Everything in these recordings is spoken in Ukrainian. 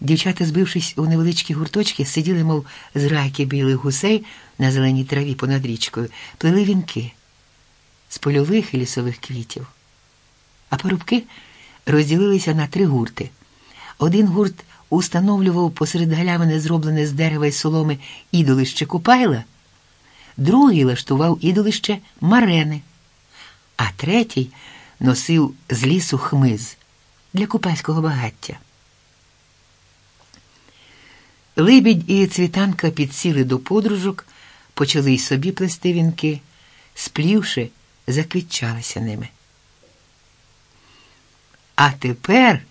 Дівчата, збившись у невеличкі гурточки, сиділи, мов зрайки білих гусей на зеленій траві понад річкою, плели вінки з польових і лісових квітів. А парубки розділилися на три гурти. Один гурт установлював посеред галявини, зроблене з дерева й соломи ідолище Купайла, другий лаштував ідолище Марени, а третій носив з лісу хмиз для купальського багаття. Либідь і цвітанка підсіли до подружок, почали й собі плести вінки, сплівши, заквітчалися ними. А тепер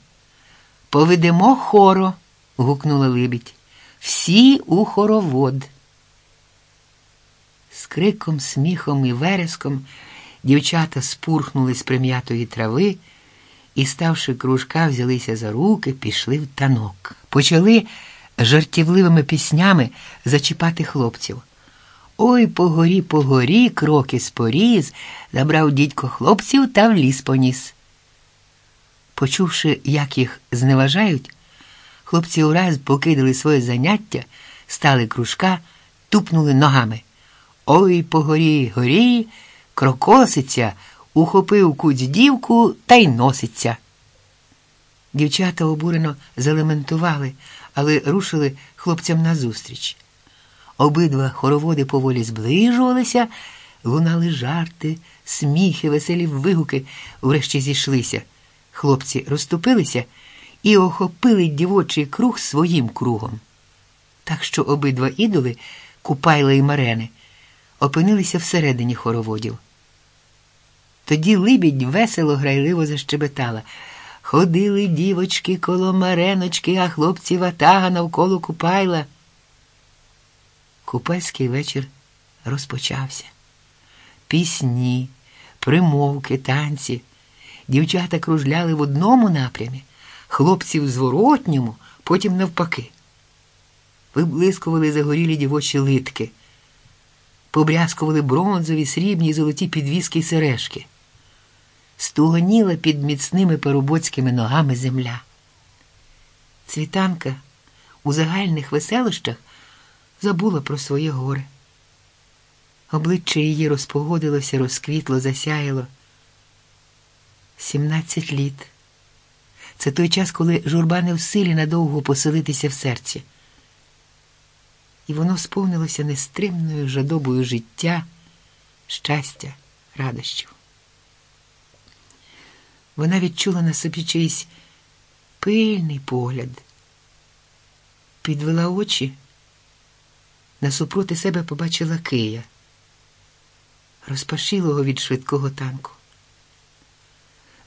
поведемо хоро, гукнула Либідь. Всі у хоровод. З криком, сміхом і вереском дівчата спурхнули з прим'ятої трави і, ставши кружка, взялися за руки, пішли в танок. Почали жартівливими піснями зачіпати хлопців. Ой по горі, по горі, кроки споріз, забрав дідько хлопців та в ліс поніс. Почувши, як їх зневажають, хлопці ураз покидали своє заняття, стали кружка, тупнули ногами. Ой по горі, горі, крокоситься, ухопив куць дівку та й носиться. Дівчата обурено залементували, але рушили хлопцям назустріч. Обидва хороводи поволі зближувалися, лунали жарти, сміхи, веселі вигуки, врешті зійшлися. Хлопці розступилися і охопили дівочий круг своїм кругом. Так що обидва ідоли, Купайла і Марени, опинилися всередині хороводів. Тоді либідь весело грайливо защебетала. Ходили дівочки коло мареночки, а хлопці ватага навколо Купайла. Купальський вечір розпочався. Пісні, примовки, танці. Дівчата кружляли в одному напрямі, хлопці в зворотньому, потім навпаки. Виблискували загорілі дівочі литки, побрязкували бронзові, срібні й золоті підвіски сережки. Стугоніла під міцними парубоцькими ногами земля. Цвітанка у загальних веселощах забула про своє горе. Обличчя її розпогодилося, розквітло, засяяло. Сімнадцять літ. Це той час, коли журба не в силі надовго поселитися в серці. І воно сповнилося нестримною жадобою життя, щастя, радощів. Вона відчула на собі чийсь пильний погляд, підвела очі, насупроти себе побачила Кия, розпашилого від швидкого танку.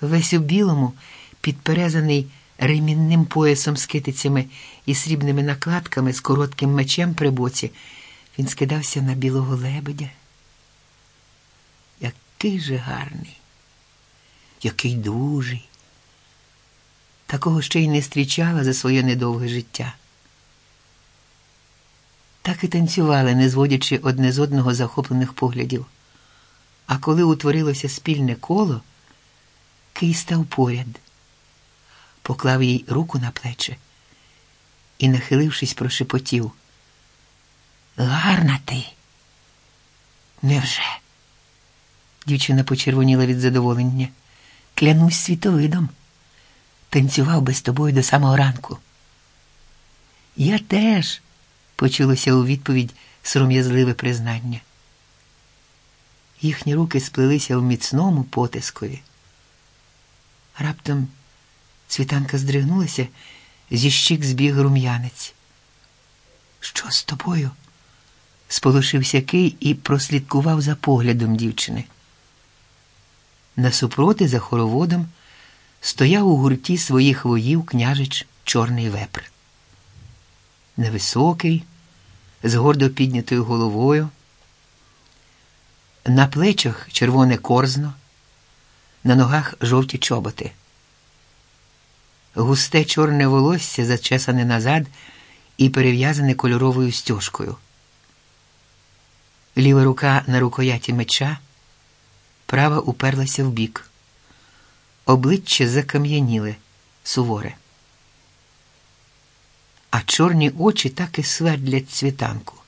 Весь у білому, підперезаний ремінним поясом з китицями і срібними накладками з коротким мечем при боці, він скидався на білого лебедя. Який же гарний, який дужий. Такого ще й не зустрічала за своє недовге життя. Так і танцювали, не зводячи одне з одного захоплених поглядів. А коли утворилося спільне коло, Кий став поряд, поклав їй руку на плече і, нахилившись, прошепотів. Гарна ти. Невже? Дівчина почервоніла від задоволення. Клянусь світовидом. Танцював би з тобою до самого ранку. Я теж, почулося у відповідь сором'язливе признання. Їхні руки сплелися в міцному потискові. Раптом світанка здригнулася, зі щік збіг рум'янець. Що з тобою? сполошився Кий і прослідкував за поглядом дівчини. Насупроти за хороводом стояв у гурті своїх воїв княжич Чорний вепр. Невисокий, з гордо піднятою головою, на плечах червоне корзно на ногах жовті чоботи. Густе чорне волосся зачесане назад і перев'язане кольоровою стяжкою. Ліва рука на рукояті меча, права уперлася в бік. Обличчя закам'яніле, суворе. а чорні очі так і свердлять світанку.